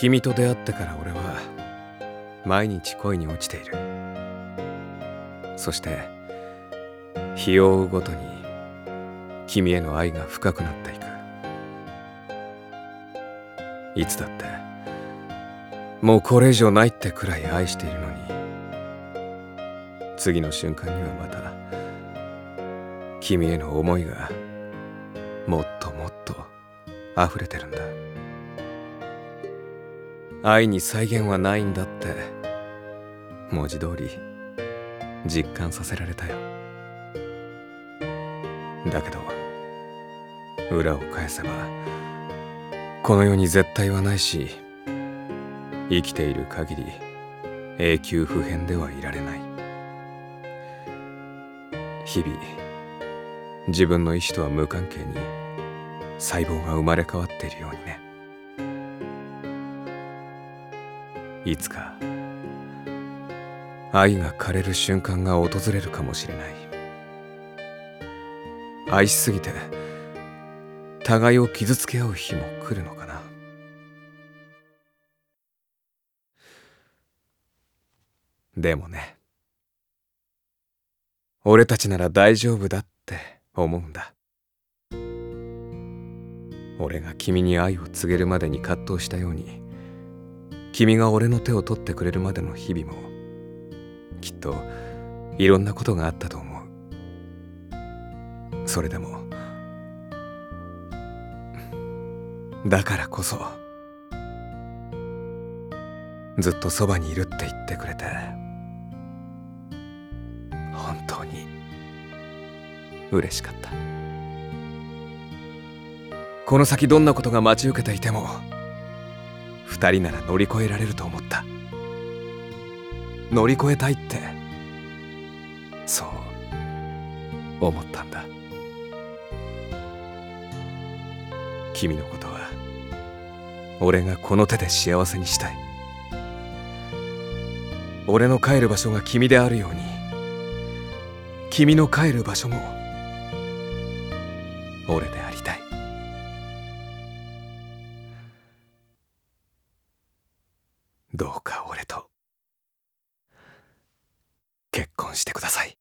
君と出会ってから俺は毎日恋に落ちている。そして日を追うごとに君への愛が深くなっていく。いつだってもうこれ以上ないってくらい愛しているのに次の瞬間にはまた君への思いがもっともっと溢れてるんだ。愛に際限はないんだって。文字通り実感させられたよ。だけど裏を返せばこの世に絶対はないし生きている限り永久不変ではいられない。日々自分の意志とは無関係に細胞が生まれ変わっているようにね。いつか愛が枯れる瞬間が訪れるかもしれない。愛しすぎて互いを傷つけ合う日も来るのかな。でもね俺たちなら大丈夫だって思うんだ。俺が君に愛を告げるまでに葛藤したように君が俺の手を取ってくれるまでの日々もきっといろんなことがあったと思う。それでもだからこそずっとそばにいるって言ってくれて本当に嬉しかった。この先どんなことが待ち受けていても二人なら乗り越えられると思った。乗り越えたいってそう思ったんだ。君のことは俺がこの手で幸せにしたい。俺の帰る場所が君であるように君の帰る場所も俺でありどうか俺と結婚してください。